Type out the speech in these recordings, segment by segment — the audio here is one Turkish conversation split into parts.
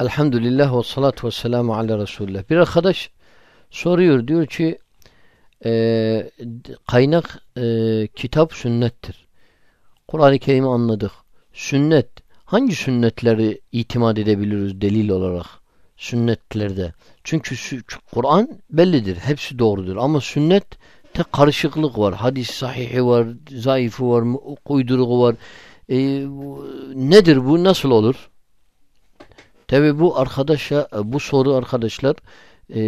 Elhamdülillah ve salatu ve selamu ala Resulullah. Bir arkadaş soruyor diyor ki e, kaynak e, kitap sünnettir. Kur'an-ı Kerim'i anladık. Sünnet hangi sünnetleri itimat edebiliriz delil olarak sünnetlerde? Çünkü Kur'an bellidir. Hepsi doğrudur. Ama sünnet tek karışıklık var. Hadis sahihi var, zayıfı var, uyduruğu var. E, nedir bu? Nasıl olur? Tabi bu arkadaşa bu soru arkadaşlar e,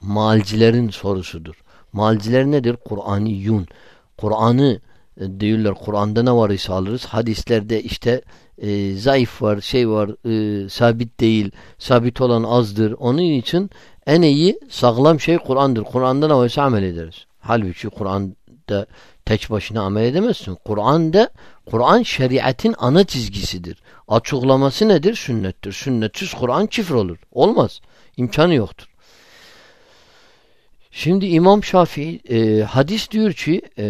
malcilerin sorusudur. Malciler nedir? Kur'an'ı yun. Kur'an'ı e, diyorlar Kur'an'da ne var ise alırız. Hadislerde işte e, zayıf var, şey var, e, sabit değil. Sabit olan azdır. Onun için en iyi sağlam şey Kur'an'dır. Kur'an'da ne varsa amel ederiz. Halbuki Kur'an'da tek başına amel edemezsin. Kur'an'da Kur'an şeriatin ana çizgisidir. Açıklaması nedir? Sünnettir. Sünnetsiz Kur'an çifir olur. Olmaz. İmkanı yoktur. Şimdi İmam Şafii e, hadis diyor ki e,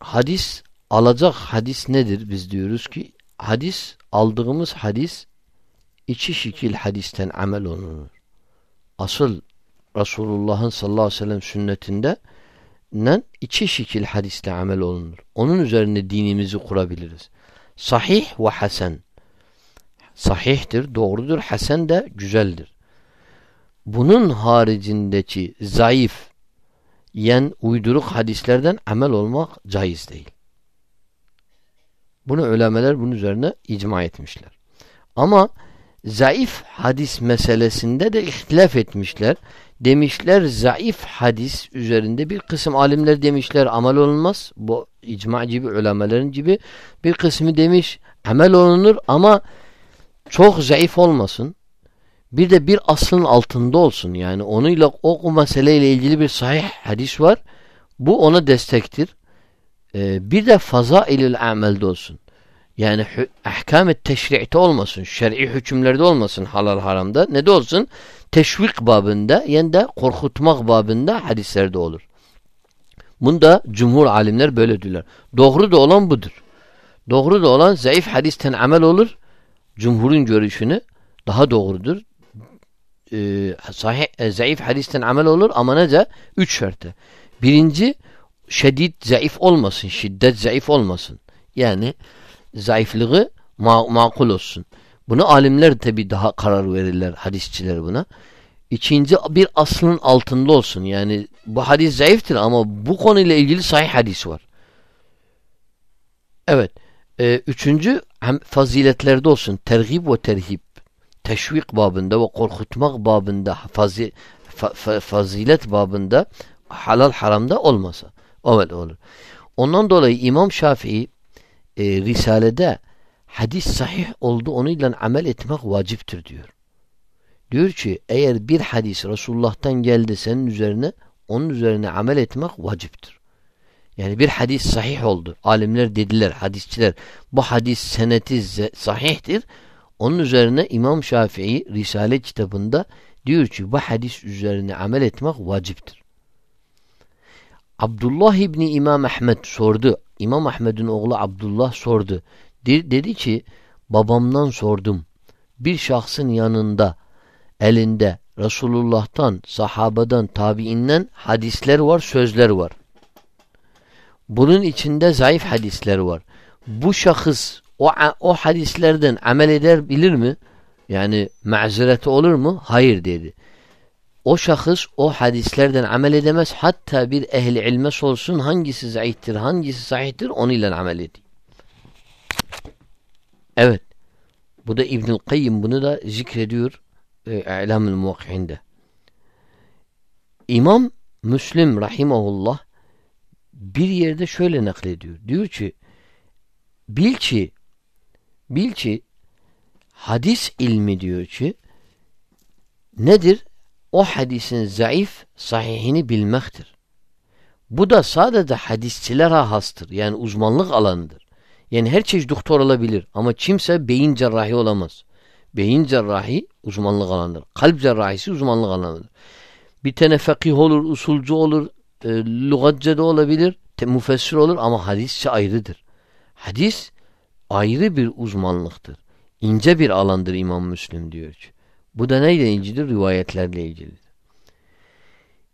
hadis alacak hadis nedir? Biz diyoruz ki hadis aldığımız hadis iki şekil hadisten amel olunur. Asıl Resulullah'ın sallallahu aleyhi ve sellem sünnetinde nen iki şekil hadiste amel olunur. Onun üzerine dinimizi kurabiliriz. Sahih ve hasen. Sahihtir, doğrudur. Hasen de güzeldir. Bunun haricindeki zayıf, yen uyduruk hadislerden amel olmak caiz değil. Bunu ölemeler bunun üzerine icma etmişler. Ama zayıf hadis meselesinde de ihtilaf etmişler. Demişler zayıf hadis üzerinde bir kısım alimler demişler amel olunmaz. Bu icma gibi ulemelerin gibi bir kısmı demiş amel olunur ama çok zayıf olmasın. Bir de bir aslın altında olsun. Yani onunla o, o meseleyle ilgili bir sahih hadis var. Bu ona destektir. Ee, bir de fazailül amelde olsun. Yani ahkam-ı teşri'te olmasın. Şer'i hükümlerde olmasın halal haramda. Ne de olsun? Teşvik babında yani de korkutmak babında hadislerde olur. Bunda cumhur alimler böyle diyorlar. Doğru da olan budur. Doğru da olan zayıf hadisten amel olur. Cumhurun görüşünü daha doğrudur. Ee, sahih, e, zayıf hadisten amel olur ama ne de? Üç şartı. Birinci, şiddet zayıf olmasın. Şiddet zayıf olmasın. Yani zayıflığı ma makul olsun. Bunu alimler tabi daha karar verirler hadisçiler buna. İkinci bir aslın altında olsun. Yani bu hadis zayıftır ama bu konuyla ilgili sahih hadis var. Evet. Ee, üçüncü hem faziletlerde olsun. Tergib ve terhib. Teşvik babında ve korkutmak babında fazi, fa, fa, fazilet babında halal haramda olmasa. Evet olur. Ondan dolayı İmam Şafii e, Risale'de hadis sahih oldu onunla amel etmek vaciptir diyor. Diyor ki eğer bir hadis Resulullah'tan geldi senin üzerine onun üzerine amel etmek vaciptir. Yani bir hadis sahih oldu. Alimler dediler, hadisçiler bu hadis seneti sahihtir. Onun üzerine İmam Şafii Risale kitabında diyor ki bu hadis üzerine amel etmek vaciptir. Abdullah İbni İmam Ahmed sordu. İmam Ahmed'in oğlu Abdullah sordu. Dedi ki babamdan sordum. Bir şahsın yanında elinde Resulullah'tan, sahabadan, tabiinden hadisler var, sözler var. Bunun içinde zayıf hadisler var. Bu şahıs o, o hadislerden amel eder bilir mi? Yani mazereti olur mu? Hayır dedi. O şahıs o hadislerden amel edemez. Hatta bir ehli ilme olsun hangisi zayıftır, hangisi sahihtir onunla amel ediyor. Evet. Bu da İbnül Kayyim bunu da zikrediyor e, İ'lamül Muvakki'inde. İmam Müslim rahimahullah bir yerde şöyle naklediyor. Diyor ki bil ki bil ki hadis ilmi diyor ki nedir? O hadisin zayıf sahihini bilmektir. Bu da sadece hadisçilere hastır. Yani uzmanlık alanıdır. Yani her çeşit doktor olabilir ama kimse beyin cerrahi olamaz. Beyin cerrahi uzmanlık alanıdır. Kalp cerrahisi uzmanlık alanıdır. Bir tane fakih olur, usulcu olur, e, lügatçı da olabilir, te, müfessir olur ama hadisçi ayrıdır. Hadis ayrı bir uzmanlıktır. ince bir alandır İmam Müslim diyor ki. Bu da neyle ilgilidir? Rivayetlerle ilgilidir.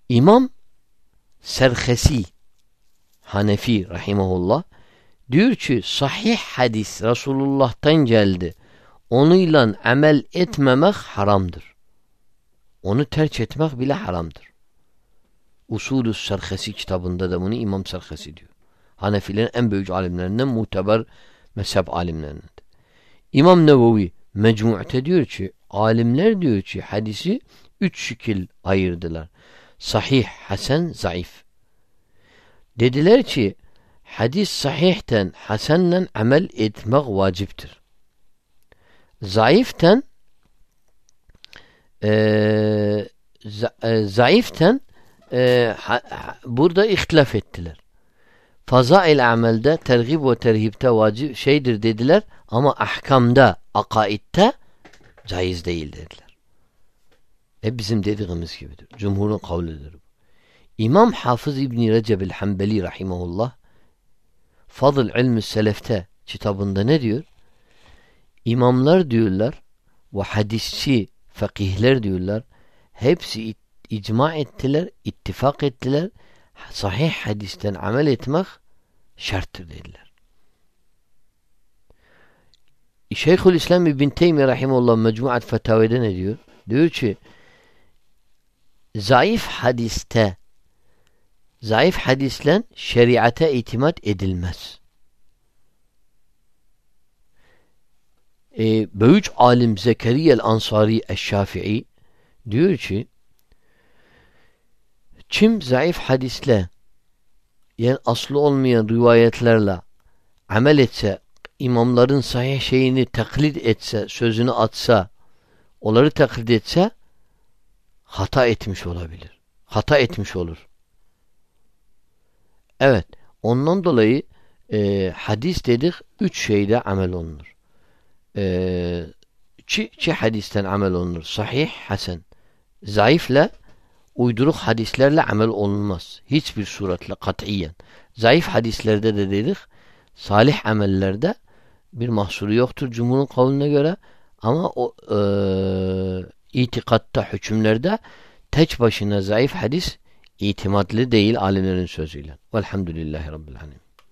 İmam Serhesi Hanefi rahimahullah diyor ki sahih hadis Resulullah'tan geldi. Onunla amel etmemek haramdır. Onu terk etmek bile haramdır. Usulü Serhesi kitabında da bunu İmam Serhesi diyor. Hanefilerin en büyük alimlerinden muteber mezhep alimlerinden. İmam Nevevi Mecmu'te diyor ki alimler diyor ki hadisi üç şekil ayırdılar. Sahih, hasen, zayıf. Dediler ki hadis sahihten hasenle amel etmek vaciptir. Zayıften e, zayıften e, ha, burada ihtilaf ettiler. Fazail amelde tergib ve terhipte vacip şeydir dediler ama ahkamda, akaidde caiz değil dediler. E bizim dediğimiz gibidir. Cumhurun kavlidir bu. İmam Hafız İbni Recep el-Hambeli rahimahullah Fadıl ilmi selefte kitabında ne diyor? İmamlar diyorlar ve hadisçi fakihler diyorlar hepsi icma ettiler, ittifak ettiler. Sahih hadisten amel etmek şarttır dediler. Şeyhül İslam İbn Teymi Rahimullah Mecmuat Fetavede ne diyor? Diyor ki zayıf hadiste zayıf hadisle şeriate itimat edilmez. Ee, büyük alim Zekeriyel Ansari Eşşafii diyor ki kim zayıf hadisle yani aslı olmayan rivayetlerle amel etse imamların sahih şeyini taklit etse, sözünü atsa, onları taklit etse hata etmiş olabilir. Hata etmiş olur. Evet. Ondan dolayı e, hadis dedik üç şeyde amel olunur. E, çi, çi hadisten amel olunur. Sahih, hasen. Zayıfla uyduruk hadislerle amel olunmaz. Hiçbir suretle katiyen. Zayıf hadislerde de dedik salih amellerde bir mahsuru yoktur cumhurun kavline göre ama o e, itikatta hükümlerde tek başına zayıf hadis itimatlı değil alimlerin sözüyle. Velhamdülillahi Rabbil Alemin.